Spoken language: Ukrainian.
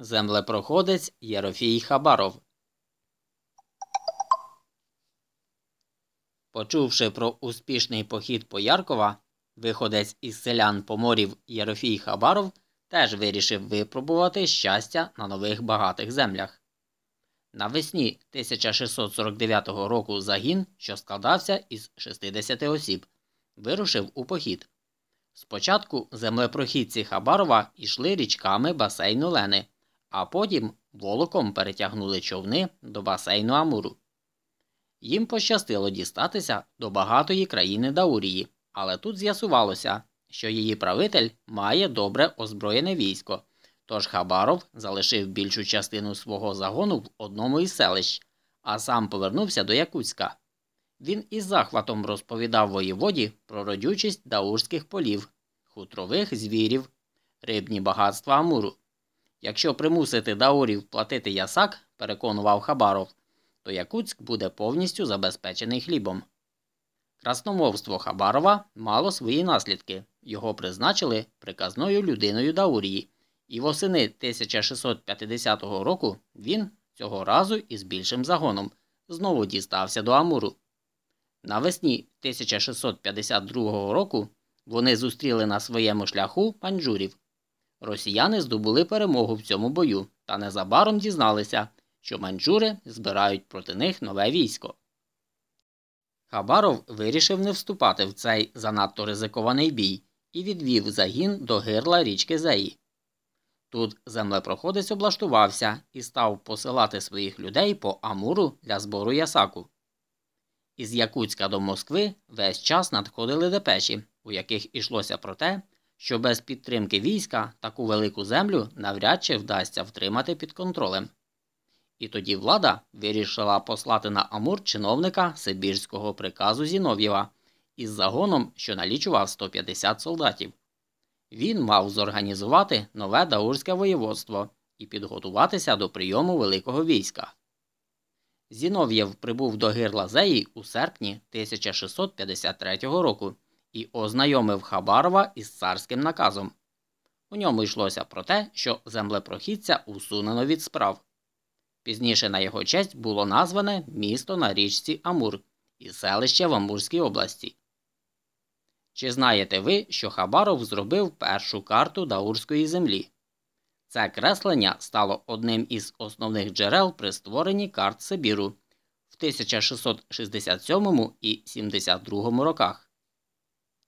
Землепроходець Єрофій Хабаров. Почувши про успішний похід Пояркова, виходець із селян поморів Єрофій Хабаров теж вирішив випробувати щастя на нових багатих землях. Навесні 1649 року загін, що складався із 60 осіб, вирушив у похід. Спочатку землепрохідці Хабарова йшли річками басейну Лени, а потім волоком перетягнули човни до басейну Амуру. Їм пощастило дістатися до багатої країни Даурії, але тут з'ясувалося, що її правитель має добре озброєне військо, тож Хабаров залишив більшу частину свого загону в одному із селищ, а сам повернувся до Якутська. Він із захватом розповідав воєводі про родючість даурських полів, хутрових звірів, рибні багатства Амуру. Якщо примусити даурів платити ясак, переконував Хабаров, то Якутськ буде повністю забезпечений хлібом. Красномовство Хабарова мало свої наслідки. Його призначили приказною людиною Даурії, і восени 1650 року він цього разу із більшим загоном знову дістався до Амуру. Навесні 1652 року вони зустріли на своєму шляху панджурів. Росіяни здобули перемогу в цьому бою та незабаром дізналися, що манджури збирають проти них нове військо. Хабаров вирішив не вступати в цей занадто ризикований бій і відвів загін до гирла річки Зеї. Тут землепроходець облаштувався і став посилати своїх людей по Амуру для збору ясаку. Із Якутська до Москви весь час надходили депеші, у яких ішлося про те, що без підтримки війська таку велику землю навряд чи вдасться втримати під контролем. І тоді влада вирішила послати на Амур чиновника Сибірського приказу Зінов'єва із загоном, що налічував 150 солдатів. Він мав зорганізувати нове даурське воєводство і підготуватися до прийому великого війська. Зінов'єв прибув до Гирлазеї у серпні 1653 року і ознайомив Хабарова із царським наказом. У ньому йшлося про те, що землепрохідця усунено від справ. Пізніше на його честь було назване місто на річці Амур і селище в Амурській області. Чи знаєте ви, що Хабаров зробив першу карту Даурської землі? Це креслення стало одним із основних джерел при створенні карт Сибіру в 1667 і 72 роках.